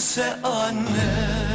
bense anne.